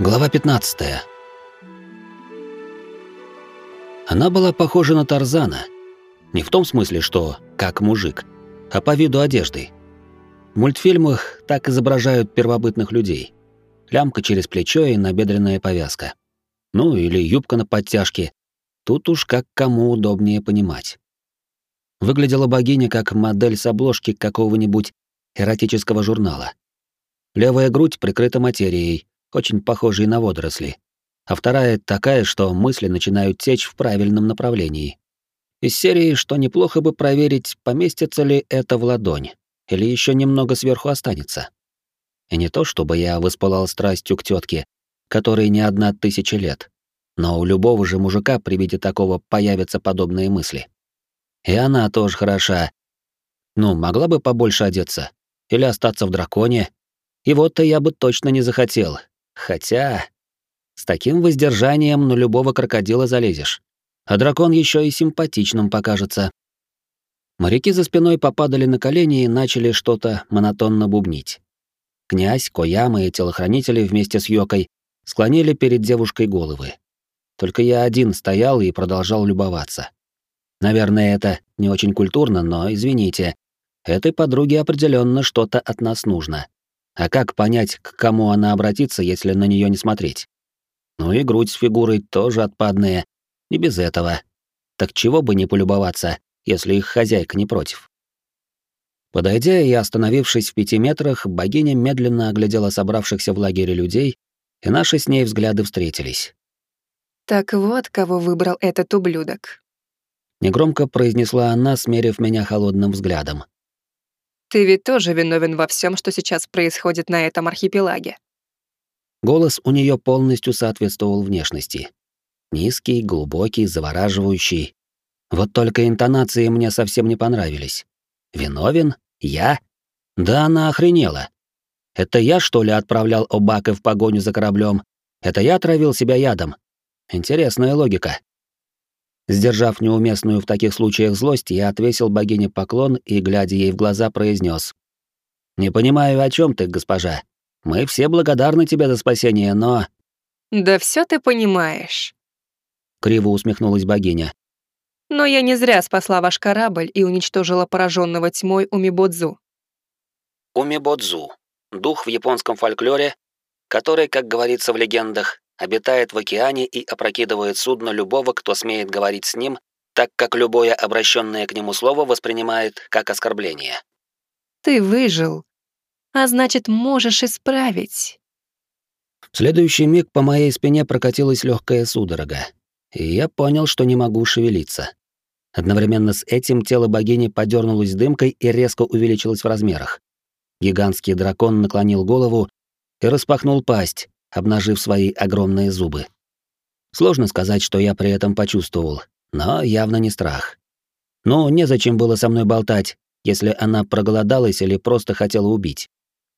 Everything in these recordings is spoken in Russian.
Глава 15. Она была похожа на Тарзана. Не в том смысле, что как мужик, а по виду одежды. В мультфильмах так изображают первобытных людей. Лямка через плечо и набедренная повязка. Ну, или юбка на подтяжке. Тут уж как кому удобнее понимать. Выглядела богиня как модель с обложки какого-нибудь эротического журнала. Левая грудь прикрыта материей, очень похожей на водоросли, а вторая такая, что мысли начинают течь в правильном направлении. Из серии, что неплохо бы проверить, поместится ли это в ладонь, или еще немного сверху останется. И не то, чтобы я воспылал страстью к тетке, которой не одна тысяча лет, но у любого же мужика при виде такого появятся подобные мысли. И она тоже хороша. Ну, могла бы побольше одеться. Или остаться в драконе. И вот-то я бы точно не захотел. Хотя... С таким воздержанием на любого крокодила залезешь. А дракон еще и симпатичным покажется. Моряки за спиной попадали на колени и начали что-то монотонно бубнить. Князь, Кояма и телохранители вместе с Йокой склонили перед девушкой головы. Только я один стоял и продолжал любоваться. Наверное, это не очень культурно, но извините. Этой подруге определенно что-то от нас нужно. А как понять, к кому она обратится, если на нее не смотреть? Ну и грудь с фигурой тоже отпадная. Не без этого. Так чего бы не полюбоваться, если их хозяйка не против? Подойдя и остановившись в пяти метрах, богиня медленно оглядела собравшихся в лагере людей, и наши с ней взгляды встретились. «Так вот, кого выбрал этот ублюдок», Негромко произнесла она, смерив меня холодным взглядом. «Ты ведь тоже виновен во всем, что сейчас происходит на этом архипелаге». Голос у нее полностью соответствовал внешности. Низкий, глубокий, завораживающий. Вот только интонации мне совсем не понравились. «Виновен? Я? Да она охренела. Это я, что ли, отправлял Обака в погоню за кораблем? Это я отравил себя ядом? Интересная логика. Сдержав неуместную в таких случаях злость, я отвесил богине поклон и, глядя ей в глаза, произнес: «Не понимаю, о чем ты, госпожа. Мы все благодарны тебе за спасение, но...» «Да все ты понимаешь», — криво усмехнулась богиня. «Но я не зря спасла ваш корабль и уничтожила пораженного тьмой Умибодзу». Умибодзу — дух в японском фольклоре, который, как говорится в легендах, обитает в океане и опрокидывает судно любого, кто смеет говорить с ним, так как любое обращенное к нему слово воспринимает как оскорбление. «Ты выжил, а значит, можешь исправить». В следующий миг по моей спине прокатилась легкая судорога, и я понял, что не могу шевелиться. Одновременно с этим тело богини подернулось дымкой и резко увеличилось в размерах. Гигантский дракон наклонил голову и распахнул пасть, обнажив свои огромные зубы. Сложно сказать, что я при этом почувствовал, но явно не страх. Ну, незачем было со мной болтать, если она проголодалась или просто хотела убить.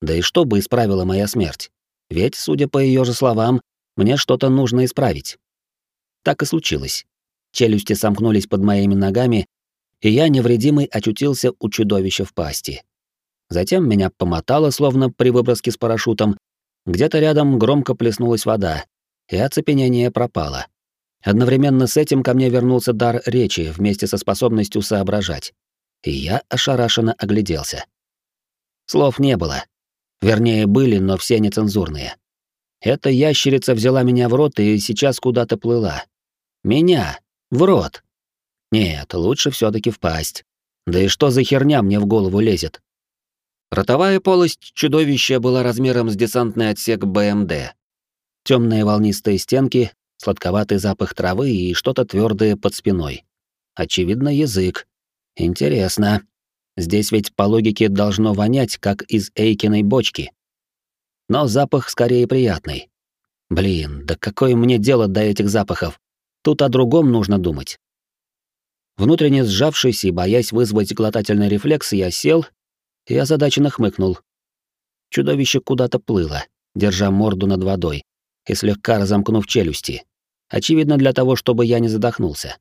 Да и что бы исправила моя смерть? Ведь, судя по ее же словам, мне что-то нужно исправить. Так и случилось. Челюсти сомкнулись под моими ногами, и я невредимый очутился у чудовища в пасти. Затем меня помотало, словно при выброске с парашютом, где-то рядом громко плеснулась вода, и оцепенение пропало. Одновременно с этим ко мне вернулся дар речи вместе со способностью соображать. И я ошарашенно огляделся. Слов не было. Вернее, были, но все нецензурные. Эта ящерица взяла меня в рот и сейчас куда-то плыла. Меня! В рот! Нет, лучше все таки впасть. Да и что за херня мне в голову лезет? Ротовая полость чудовища была размером с десантный отсек БМД. Темные волнистые стенки, сладковатый запах травы и что-то твердое под спиной. Очевидно, язык. Интересно. Здесь ведь по логике должно вонять, как из Эйкиной бочки. Но запах скорее приятный. Блин, да какое мне дело до этих запахов? Тут о другом нужно думать. Внутренне сжавшись и боясь вызвать глотательный рефлекс, я сел и озадаченно хмыкнул. Чудовище куда-то плыло, держа морду над водой и слегка разомкнув челюсти. Очевидно, для того, чтобы я не задохнулся.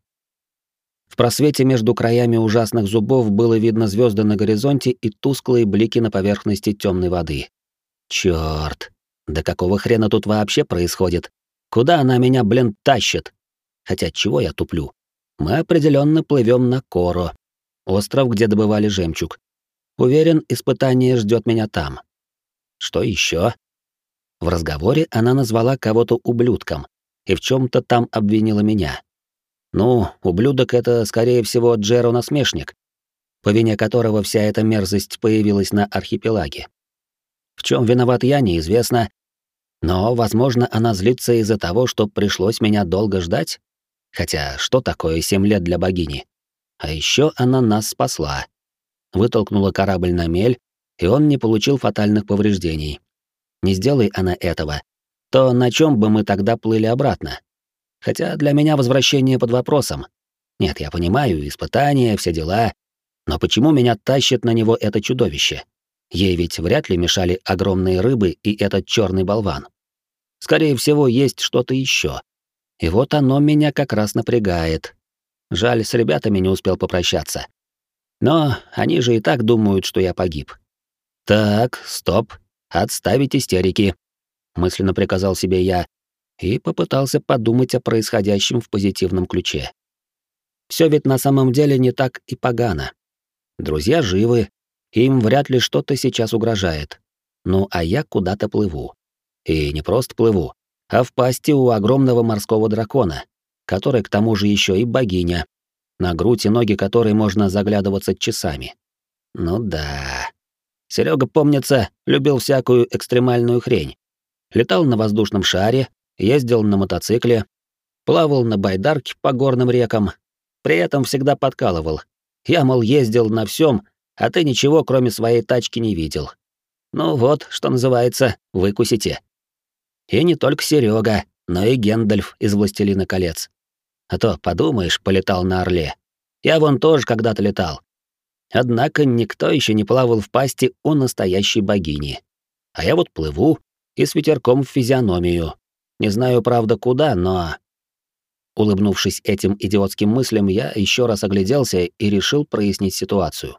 В просвете между краями ужасных зубов было видно звезды на горизонте и тусклые блики на поверхности темной воды. Черт! Да какого хрена тут вообще происходит? Куда она меня, блин, тащит? Хотя чего я туплю? Мы определенно плывем на Коро, остров, где добывали жемчуг. Уверен, испытание ждет меня там. Что еще? В разговоре она назвала кого-то ублюдком и в чем-то там обвинила меня. Ну, ублюдок это, скорее всего, Джеро-насмешник, по вине которого вся эта мерзость появилась на архипелаге. В чем виноват я, неизвестно, но, возможно, она злится из-за того, что пришлось меня долго ждать. Хотя, что такое семь лет для богини? А еще она нас спасла. Вытолкнула корабль на мель, и он не получил фатальных повреждений. Не сделай она этого, то на чем бы мы тогда плыли обратно? Хотя для меня возвращение под вопросом. Нет, я понимаю, испытания, все дела. Но почему меня тащит на него это чудовище? Ей ведь вряд ли мешали огромные рыбы и этот черный болван. Скорее всего, есть что-то еще. И вот оно меня как раз напрягает. Жаль, с ребятами не успел попрощаться. Но они же и так думают, что я погиб. Так, стоп, отставить истерики, мысленно приказал себе я и попытался подумать о происходящем в позитивном ключе. Все ведь на самом деле не так и погано. Друзья живы, им вряд ли что-то сейчас угрожает. Ну, а я куда-то плыву. И не просто плыву, а в пасти у огромного морского дракона, который к тому же еще и богиня, на грудь и ноги которой можно заглядываться часами. Ну да. Серега, помнится, любил всякую экстремальную хрень. Летал на воздушном шаре, ездил на мотоцикле, плавал на байдарке по горным рекам, при этом всегда подкалывал. Я, мол, ездил на всем, а ты ничего, кроме своей тачки, не видел. Ну вот, что называется, выкусите. И не только Серега, но и Гендальф из «Властелина колец». А то, подумаешь, полетал на Орле. Я вон тоже когда-то летал. Однако никто еще не плавал в пасти у настоящей богини. А я вот плыву и с ветерком в физиономию. Не знаю, правда, куда, но... Улыбнувшись этим идиотским мыслям, я еще раз огляделся и решил прояснить ситуацию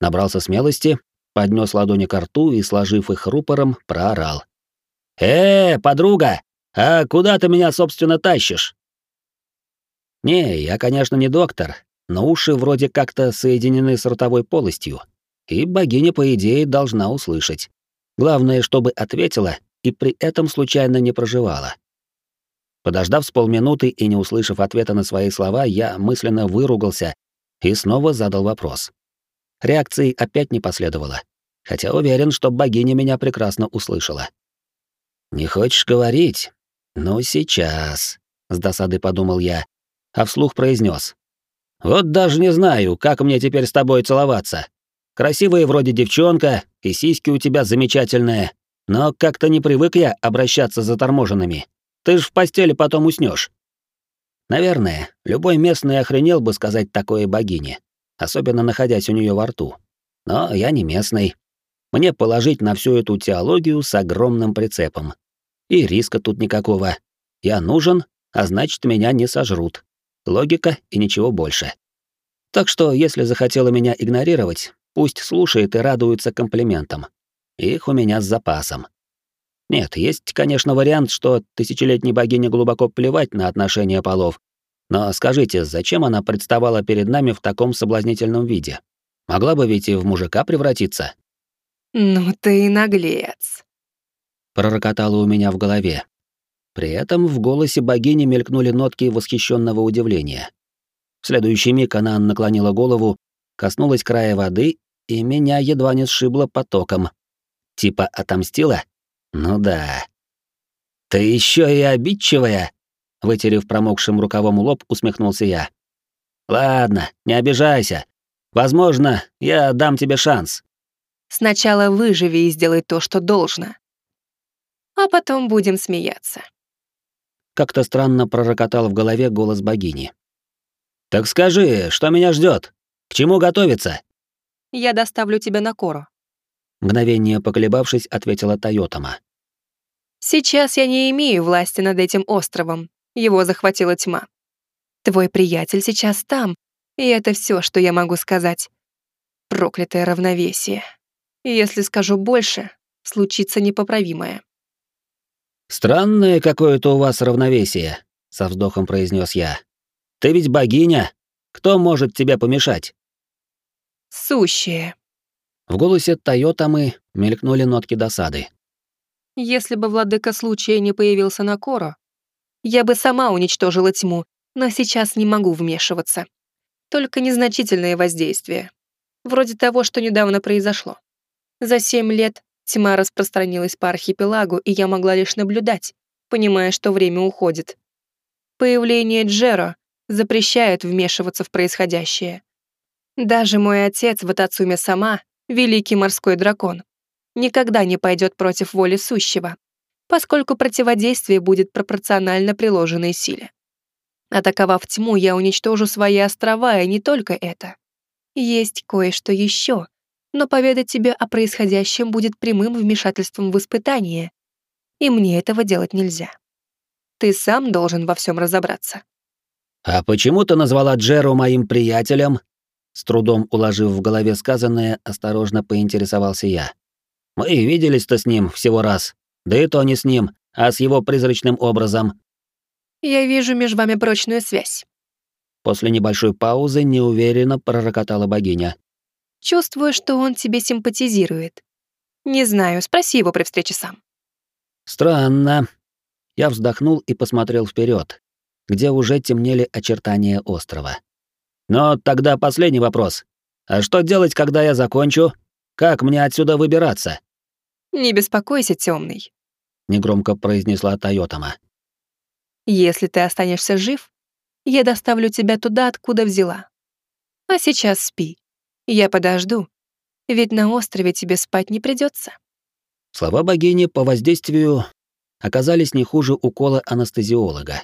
набрался смелости, поднес ладони к рту и, сложив их рупором, проорал. «Э, подруга, а куда ты меня, собственно, тащишь?» «Не, я, конечно, не доктор, но уши вроде как-то соединены с ротовой полостью, и богиня, по идее, должна услышать. Главное, чтобы ответила и при этом случайно не проживала». Подождав с полминуты и не услышав ответа на свои слова, я мысленно выругался и снова задал вопрос. Реакции опять не последовало, хотя уверен, что богиня меня прекрасно услышала. «Не хочешь говорить? Ну, сейчас», — с досадой подумал я, а вслух произнес: «Вот даже не знаю, как мне теперь с тобой целоваться. Красивая вроде девчонка, и сиськи у тебя замечательные, но как-то не привык я обращаться за торможенными. Ты ж в постели потом уснешь. Наверное, любой местный охренел бы сказать такое богине особенно находясь у нее во рту. Но я не местный. Мне положить на всю эту теологию с огромным прицепом. И риска тут никакого. Я нужен, а значит, меня не сожрут. Логика и ничего больше. Так что, если захотела меня игнорировать, пусть слушает и радуется комплиментам. Их у меня с запасом. Нет, есть, конечно, вариант, что тысячелетней богине глубоко плевать на отношения полов, но скажите, зачем она представала перед нами в таком соблазнительном виде? Могла бы ведь и в мужика превратиться. «Ну ты и наглец», — пророкотало у меня в голове. При этом в голосе богини мелькнули нотки восхищенного удивления. В следующий миг она наклонила голову, коснулась края воды, и меня едва не сшибло потоком. Типа отомстила? Ну да. «Ты еще и обидчивая!» Вытерев промокшим рукавом лоб, усмехнулся я. «Ладно, не обижайся. Возможно, я дам тебе шанс». «Сначала выживи и сделай то, что должно. А потом будем смеяться». Как-то странно пророкотал в голове голос богини. «Так скажи, что меня ждет? К чему готовиться?» «Я доставлю тебя на Кору». Мгновение поколебавшись, ответила Тойотама. «Сейчас я не имею власти над этим островом, его захватила тьма. Твой приятель сейчас там, и это все, что я могу сказать. Проклятое равновесие. Если скажу больше, случится непоправимое. «Странное какое-то у вас равновесие», — со вздохом произнес я. «Ты ведь богиня. Кто может тебе помешать?» «Сущее». В голосе Тойотамы мелькнули нотки досады. «Если бы владыка случая не появился на Коро, я бы сама уничтожила тьму, но сейчас не могу вмешиваться. Только незначительные воздействия. Вроде того, что недавно произошло. За семь лет тьма распространилась по архипелагу, и я могла лишь наблюдать, понимая, что время уходит. Появление Джеро запрещает вмешиваться в происходящее. Даже мой отец в сама, великий морской дракон, никогда не пойдет против воли сущего, поскольку противодействие будет пропорционально приложенной силе. Атаковав тьму, я уничтожу свои острова, и не только это. Есть кое-что еще, но поведать тебе о происходящем будет прямым вмешательством в испытание, и мне этого делать нельзя. Ты сам должен во всем разобраться. «А почему ты назвала Джеру моим приятелем?» С трудом уложив в голове сказанное, осторожно поинтересовался я. «Мы виделись-то с ним всего раз, да и то не с ним, а с его призрачным образом». «Я вижу между вами прочную связь». После небольшой паузы неуверенно пророкотала богиня. Чувствую, что он тебе симпатизирует. Не знаю, спроси его при встрече сам. Странно. Я вздохнул и посмотрел вперед, где уже темнели очертания острова. Но тогда последний вопрос. А что делать, когда я закончу? Как мне отсюда выбираться? Не беспокойся, темный, негромко произнесла Тойотама. Если ты останешься жив, я доставлю тебя туда, откуда взяла. А сейчас спи. Я подожду, ведь на острове тебе спать не придется. Слова богини по воздействию оказались не хуже укола анестезиолога.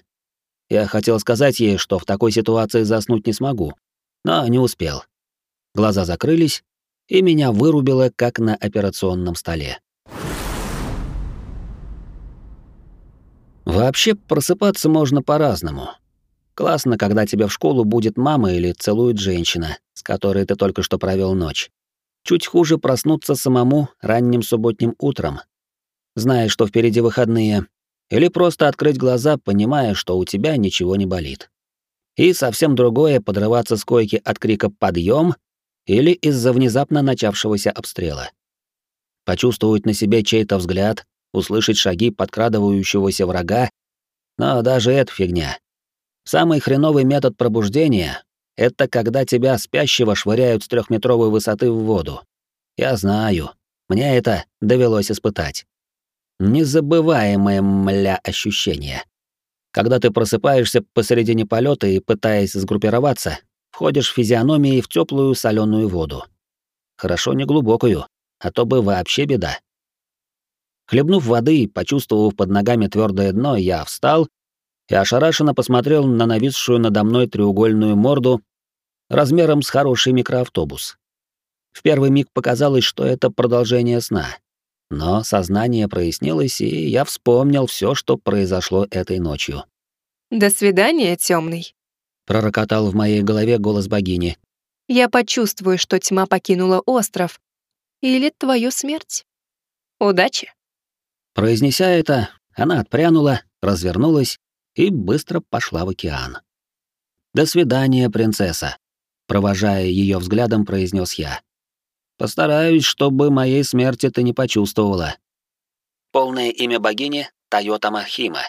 Я хотел сказать ей, что в такой ситуации заснуть не смогу, но не успел. Глаза закрылись, и меня вырубило, как на операционном столе. Вообще просыпаться можно по-разному. Классно, когда тебе в школу будет мама или целует женщина, с которой ты только что провел ночь. Чуть хуже проснуться самому ранним субботним утром, зная, что впереди выходные, или просто открыть глаза, понимая, что у тебя ничего не болит. И совсем другое подрываться с койки от крика «подъем» или из-за внезапно начавшегося обстрела. Почувствовать на себе чей-то взгляд, услышать шаги подкрадывающегося врага, но даже это фигня. Самый хреновый метод пробуждения — это когда тебя спящего швыряют с трехметровой высоты в воду. Я знаю, мне это довелось испытать. Незабываемое, мля, ощущение. Когда ты просыпаешься посередине полета и, пытаясь сгруппироваться, входишь физиономией в теплую соленую воду. Хорошо не глубокую, а то бы вообще беда. Хлебнув воды и почувствовав под ногами твердое дно, я встал и ошарашенно посмотрел на нависшую надо мной треугольную морду размером с хороший микроавтобус. В первый миг показалось, что это продолжение сна. Но сознание прояснилось, и я вспомнил все, что произошло этой ночью. «До свидания, темный, пророкотал в моей голове голос богини. «Я почувствую, что тьма покинула остров. Или твою смерть. Удачи!» Произнеся это, она отпрянула, развернулась и быстро пошла в океан. «До свидания, принцесса», — провожая ее взглядом, произнес я. «Постараюсь, чтобы моей смерти ты не почувствовала». Полное имя богини — Тойотама Хима.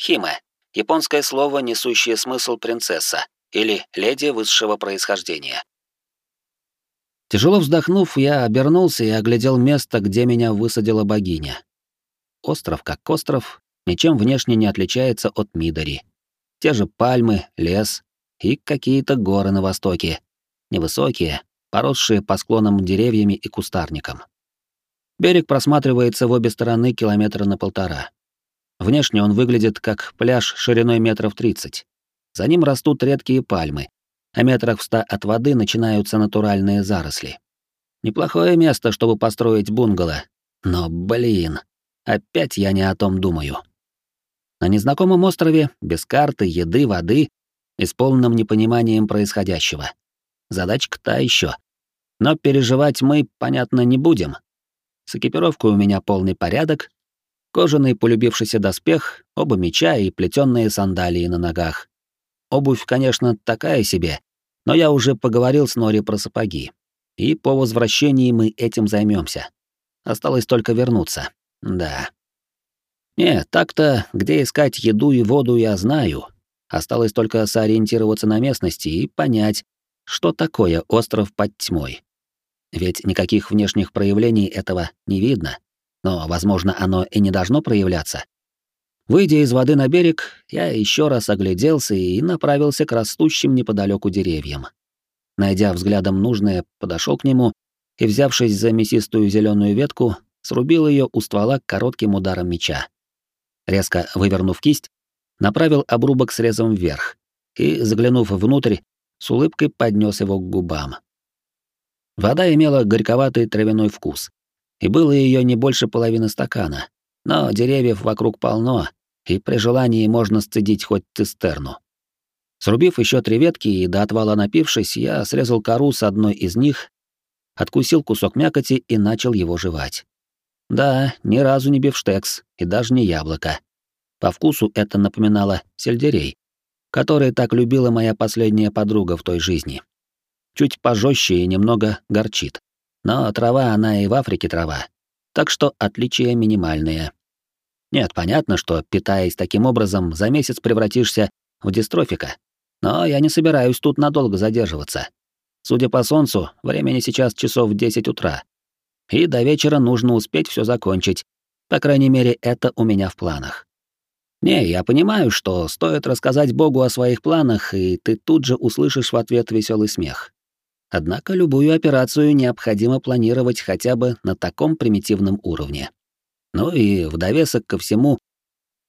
Хима — японское слово, несущее смысл «принцесса» или «леди высшего происхождения». Тяжело вздохнув, я обернулся и оглядел место, где меня высадила богиня. Остров как остров, ничем внешне не отличается от Мидори. Те же пальмы, лес и какие-то горы на востоке. Невысокие, поросшие по склонам деревьями и кустарником. Берег просматривается в обе стороны километра на полтора. Внешне он выглядит как пляж шириной метров 30. За ним растут редкие пальмы, а метрах в ста от воды начинаются натуральные заросли. Неплохое место, чтобы построить бунгало. Но, блин, опять я не о том думаю. На незнакомом острове, без карты, еды, воды и с полным непониманием происходящего. Задачка та еще. Но переживать мы, понятно, не будем. С экипировкой у меня полный порядок. Кожаный полюбившийся доспех, оба меча и плетённые сандалии на ногах. Обувь, конечно, такая себе, но я уже поговорил с Нори про сапоги. И по возвращении мы этим займемся. Осталось только вернуться. Да. Не, так-то, где искать еду и воду, я знаю. Осталось только сориентироваться на местности и понять, что такое остров под тьмой. Ведь никаких внешних проявлений этого не видно. Но, возможно, оно и не должно проявляться. Выйдя из воды на берег, я еще раз огляделся и направился к растущим неподалеку деревьям. Найдя взглядом нужное, подошел к нему и, взявшись за мясистую зеленую ветку, срубил ее у ствола коротким ударом меча. Резко вывернув кисть, направил обрубок срезом вверх и, заглянув внутрь, с улыбкой поднес его к губам. Вода имела горьковатый травяной вкус, и было ее не больше половины стакана, но деревьев вокруг полно, и при желании можно сцедить хоть цистерну. Срубив еще три ветки и до отвала напившись, я срезал кору с одной из них, откусил кусок мякоти и начал его жевать. Да, ни разу не бифштекс и даже не яблоко. По вкусу это напоминало сельдерей, который так любила моя последняя подруга в той жизни. Чуть пожестче и немного горчит. Но трава она и в Африке трава. Так что отличия минимальные. Нет, понятно, что, питаясь таким образом, за месяц превратишься в дистрофика. Но я не собираюсь тут надолго задерживаться. Судя по солнцу, времени сейчас часов 10 утра. И до вечера нужно успеть все закончить. По крайней мере, это у меня в планах. Не, я понимаю, что стоит рассказать Богу о своих планах, и ты тут же услышишь в ответ веселый смех. Однако любую операцию необходимо планировать хотя бы на таком примитивном уровне. Ну и в довесок ко всему,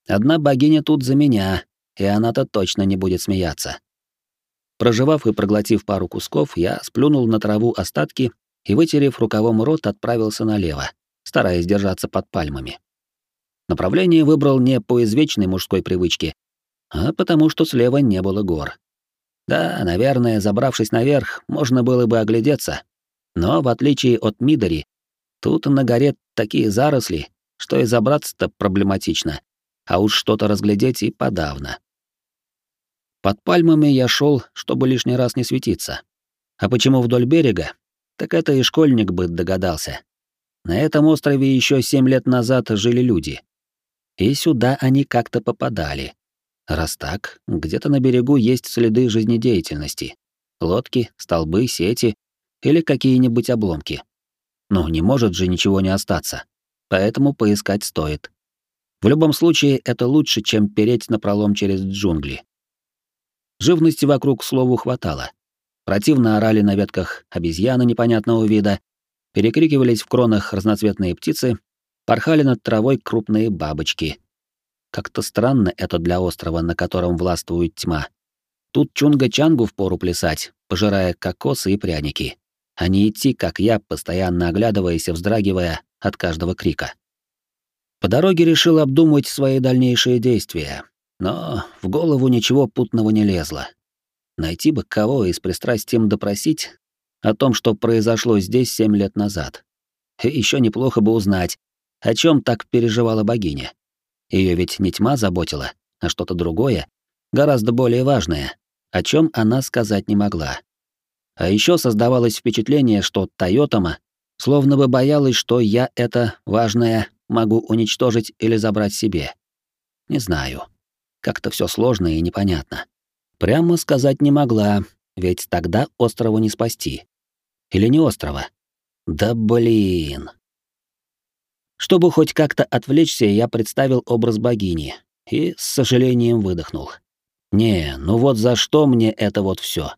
одна богиня тут за меня, и она-то точно не будет смеяться. Прожевав и проглотив пару кусков, я сплюнул на траву остатки и, вытерев рукавом рот, отправился налево, стараясь держаться под пальмами. Направление выбрал не по извечной мужской привычке, а потому что слева не было гор. Да, наверное, забравшись наверх, можно было бы оглядеться. Но в отличие от Мидори, тут на горе такие заросли, что и забраться-то проблематично, а уж что-то разглядеть и подавно. Под пальмами я шел, чтобы лишний раз не светиться. А почему вдоль берега? Так это и школьник бы догадался. На этом острове еще семь лет назад жили люди. И сюда они как-то попадали. Раз так, где-то на берегу есть следы жизнедеятельности. Лодки, столбы, сети или какие-нибудь обломки. Но не может же ничего не остаться. Поэтому поискать стоит. В любом случае, это лучше, чем переть на пролом через джунгли. Живности вокруг, к слову, хватало. Противно орали на ветках обезьяны непонятного вида, перекрикивались в кронах разноцветные птицы, порхали над травой крупные бабочки, как-то странно это для острова, на котором властвует тьма. Тут чунга-чангу впору плясать, пожирая кокосы и пряники, а не идти, как я, постоянно оглядываясь и вздрагивая от каждого крика. По дороге решил обдумать свои дальнейшие действия, но в голову ничего путного не лезло. Найти бы кого и с пристрастием допросить о том, что произошло здесь семь лет назад. И еще неплохо бы узнать, о чем так переживала богиня. Ее ведь не тьма заботила, а что-то другое, гораздо более важное, о чем она сказать не могла. А еще создавалось впечатление, что Тойотама словно бы боялась, что я это важное могу уничтожить или забрать себе. Не знаю. Как-то все сложно и непонятно. Прямо сказать не могла, ведь тогда острова не спасти. Или не острова? Да блин. Чтобы хоть как-то отвлечься, я представил образ богини и с сожалением выдохнул. Не, ну вот за что мне это вот все?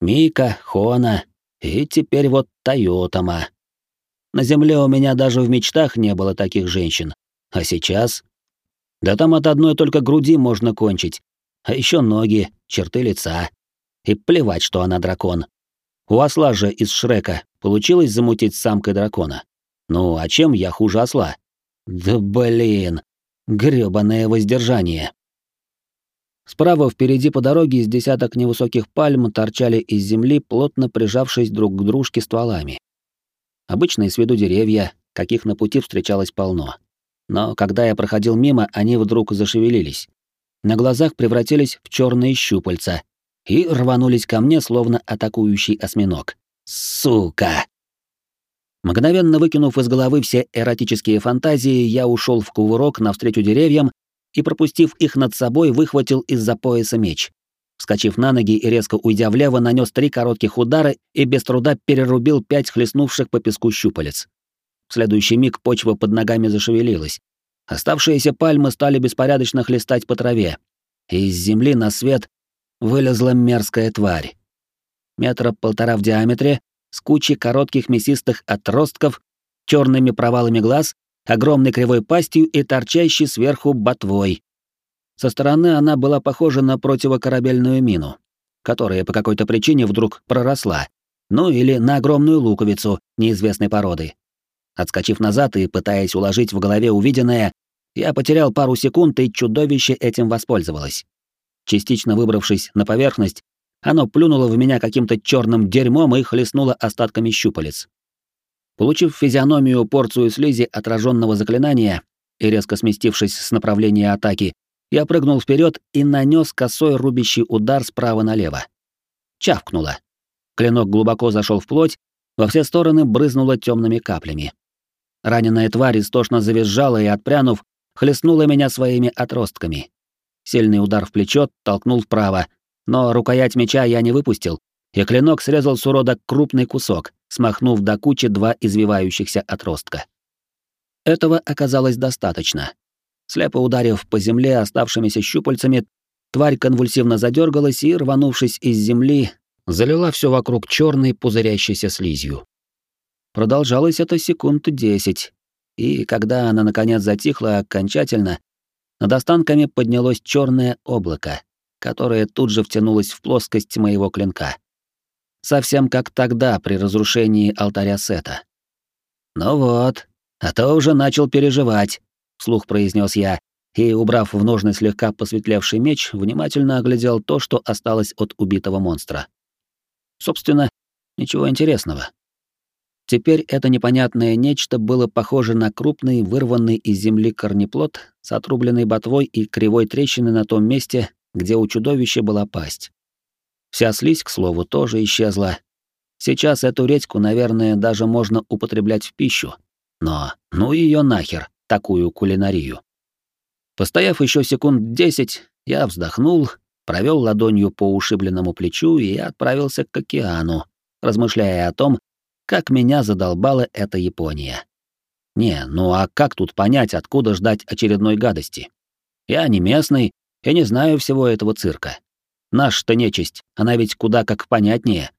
Мика, Хона и теперь вот Тойотама. На земле у меня даже в мечтах не было таких женщин. А сейчас? Да там от одной только груди можно кончить. А еще ноги, черты лица. И плевать, что она дракон. У осла же из Шрека получилось замутить с самкой дракона. Ну, а чем я хуже осла? Да блин, грёбаное воздержание. Справа впереди по дороге из десяток невысоких пальм торчали из земли, плотно прижавшись друг к дружке стволами. Обычные с виду деревья, каких на пути встречалось полно. Но когда я проходил мимо, они вдруг зашевелились. На глазах превратились в черные щупальца и рванулись ко мне, словно атакующий осьминог. Сука! Мгновенно выкинув из головы все эротические фантазии, я ушел в кувырок навстречу деревьям и, пропустив их над собой, выхватил из-за пояса меч. Вскочив на ноги и резко уйдя влево, нанес три коротких удара и без труда перерубил пять хлестнувших по песку щупалец. В следующий миг почва под ногами зашевелилась. Оставшиеся пальмы стали беспорядочно хлестать по траве, и из земли на свет вылезла мерзкая тварь. Метра полтора в диаметре, с кучей коротких мясистых отростков, черными провалами глаз, огромной кривой пастью и торчащей сверху ботвой. Со стороны она была похожа на противокорабельную мину, которая по какой-то причине вдруг проросла, ну или на огромную луковицу неизвестной породы. Отскочив назад и пытаясь уложить в голове увиденное, я потерял пару секунд, и чудовище этим воспользовалось. Частично выбравшись на поверхность, оно плюнуло в меня каким-то черным дерьмом и хлестнуло остатками щупалец. Получив физиономию порцию слизи отраженного заклинания и резко сместившись с направления атаки, я прыгнул вперед и нанес косой рубящий удар справа налево. Чавкнуло. Клинок глубоко зашел в плоть, во все стороны брызнуло темными каплями. Раненая тварь истошно завизжала и, отпрянув, хлестнула меня своими отростками. Сильный удар в плечо толкнул вправо, но рукоять меча я не выпустил, и клинок срезал с урода крупный кусок, смахнув до кучи два извивающихся отростка. Этого оказалось достаточно. Слепо ударив по земле оставшимися щупальцами, тварь конвульсивно задергалась и, рванувшись из земли, залила все вокруг черной пузырящейся слизью. Продолжалось это секунд десять, и когда она наконец затихла окончательно, над останками поднялось черное облако, которое тут же втянулось в плоскость моего клинка. Совсем как тогда при разрушении алтаря Сета. «Ну вот, а то уже начал переживать», — вслух произнес я, и, убрав в ножны слегка посветлевший меч, внимательно оглядел то, что осталось от убитого монстра. Собственно, ничего интересного. Теперь это непонятное нечто было похоже на крупный, вырванный из земли корнеплод с отрубленной ботвой и кривой трещиной на том месте, где у чудовища была пасть. Вся слизь, к слову, тоже исчезла. Сейчас эту редьку, наверное, даже можно употреблять в пищу. Но ну ее нахер, такую кулинарию. Постояв еще секунд десять, я вздохнул, провел ладонью по ушибленному плечу и отправился к океану, размышляя о том, как меня задолбала эта Япония. Не, ну а как тут понять, откуда ждать очередной гадости? Я не местный, я не знаю всего этого цирка. Наш-то нечисть, она ведь куда как понятнее.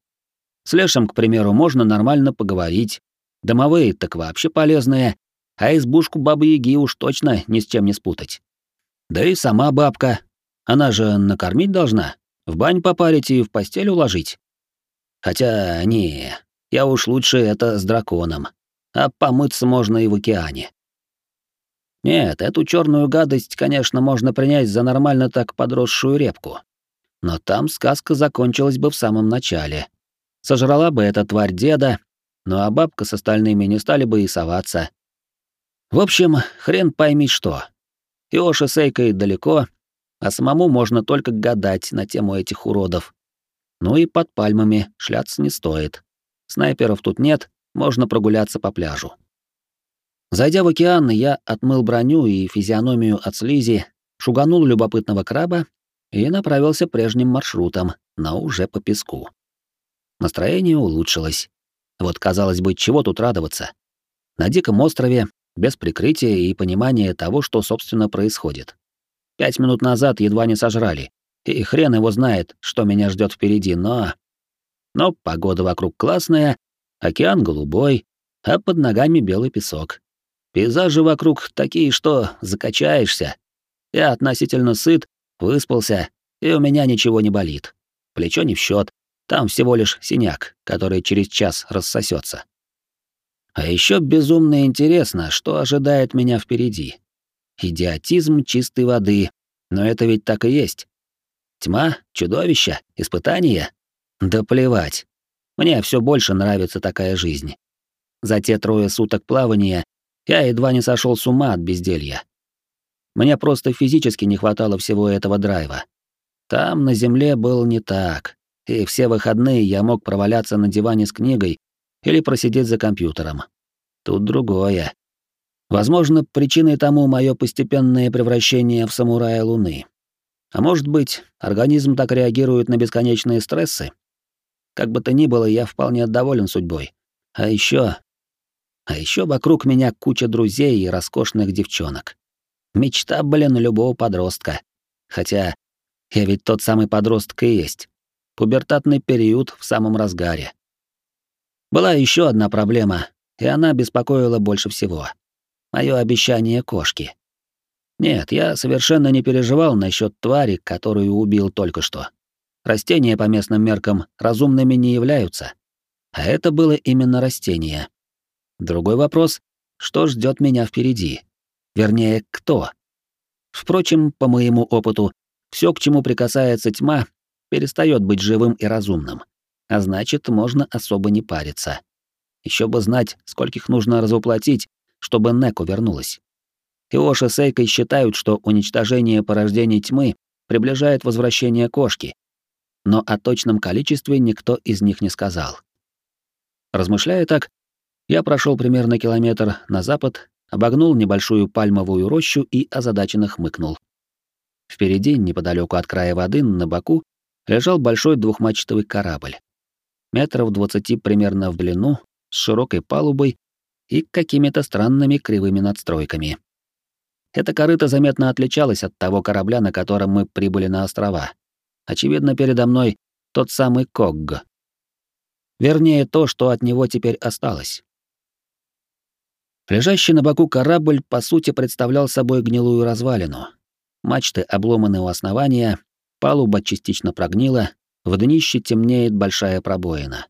С Лешем, к примеру, можно нормально поговорить. Домовые так вообще полезные, а избушку бабы-яги уж точно ни с чем не спутать. Да и сама бабка, она же накормить должна, в бань попарить и в постель уложить. Хотя, не, я уж лучше это с драконом, а помыться можно и в океане. Нет, эту черную гадость, конечно, можно принять за нормально так подросшую репку. Но там сказка закончилась бы в самом начале. Сожрала бы эта тварь деда, ну а бабка с остальными не стали бы и соваться. В общем, хрен пойми что. Иоши с Эйкой далеко, а самому можно только гадать на тему этих уродов. Ну и под пальмами шляться не стоит. Снайперов тут нет, можно прогуляться по пляжу. Зайдя в океан, я отмыл броню и физиономию от слизи, шуганул любопытного краба и направился прежним маршрутом, но уже по песку. Настроение улучшилось. Вот, казалось бы, чего тут радоваться? На диком острове, без прикрытия и понимания того, что, собственно, происходит. Пять минут назад едва не сожрали, и хрен его знает, что меня ждет впереди, но... Но погода вокруг классная, океан голубой, а под ногами белый песок. Пейзажи вокруг такие, что закачаешься. Я относительно сыт, выспался, и у меня ничего не болит. Плечо не в счет, там всего лишь синяк, который через час рассосется. А еще безумно интересно, что ожидает меня впереди. Идиотизм чистой воды, но это ведь так и есть. Тьма, чудовище, испытания? Да плевать. Мне все больше нравится такая жизнь. за те трое суток плавания я едва не сошел с ума от безделья. Мне просто физически не хватало всего этого драйва. Там, на земле, было не так, и все выходные я мог проваляться на диване с книгой или просидеть за компьютером. Тут другое. Возможно, причиной тому мое постепенное превращение в самурая Луны. А может быть, организм так реагирует на бесконечные стрессы? Как бы то ни было, я вполне доволен судьбой. А еще, А еще вокруг меня куча друзей и роскошных девчонок. Мечта, блин, любого подростка. Хотя я ведь тот самый подросток и есть. Пубертатный период в самом разгаре. Была еще одна проблема, и она беспокоила больше всего. Мое обещание кошки. Нет, я совершенно не переживал насчет твари, которую убил только что. Растения по местным меркам разумными не являются. А это было именно растение. Другой вопрос — что ждет меня впереди? Вернее, кто? Впрочем, по моему опыту, все, к чему прикасается тьма, перестает быть живым и разумным. А значит, можно особо не париться. Еще бы знать, скольких нужно развоплотить, чтобы Неко вернулась. Иоши с Эйкой считают, что уничтожение порождений тьмы приближает возвращение кошки, но о точном количестве никто из них не сказал. Размышляя так, я прошел примерно километр на запад, обогнул небольшую пальмовую рощу и озадаченно хмыкнул. Впереди, неподалеку от края воды, на боку, лежал большой двухмачтовый корабль. Метров двадцати примерно в длину, с широкой палубой и какими-то странными кривыми надстройками. Эта корыта заметно отличалась от того корабля, на котором мы прибыли на острова. Очевидно, передо мной тот самый Когг. Вернее, то, что от него теперь осталось. Лежащий на боку корабль, по сути, представлял собой гнилую развалину. Мачты обломаны у основания, палуба частично прогнила, в днище темнеет большая пробоина.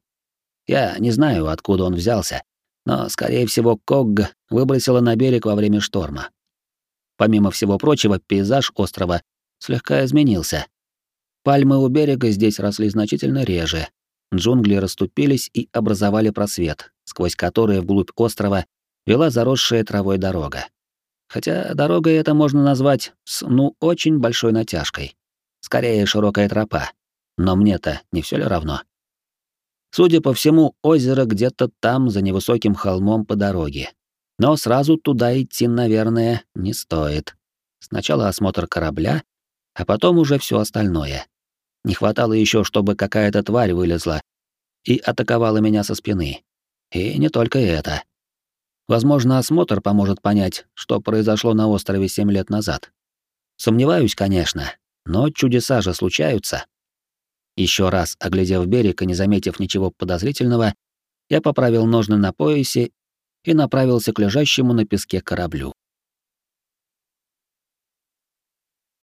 Я не знаю, откуда он взялся, но, скорее всего, Когг выбросила на берег во время шторма. Помимо всего прочего, пейзаж острова слегка изменился. Пальмы у берега здесь росли значительно реже. Джунгли расступились и образовали просвет, сквозь который вглубь острова вела заросшая травой дорога. Хотя дорогой это можно назвать с, ну, очень большой натяжкой. Скорее, широкая тропа. Но мне-то не все ли равно? Судя по всему, озеро где-то там, за невысоким холмом по дороге. Но сразу туда идти, наверное, не стоит. Сначала осмотр корабля, а потом уже все остальное. Не хватало еще, чтобы какая-то тварь вылезла и атаковала меня со спины. И не только это. Возможно, осмотр поможет понять, что произошло на острове семь лет назад. Сомневаюсь, конечно, но чудеса же случаются. Еще раз оглядев берег и не заметив ничего подозрительного, я поправил ножны на поясе и направился к лежащему на песке кораблю.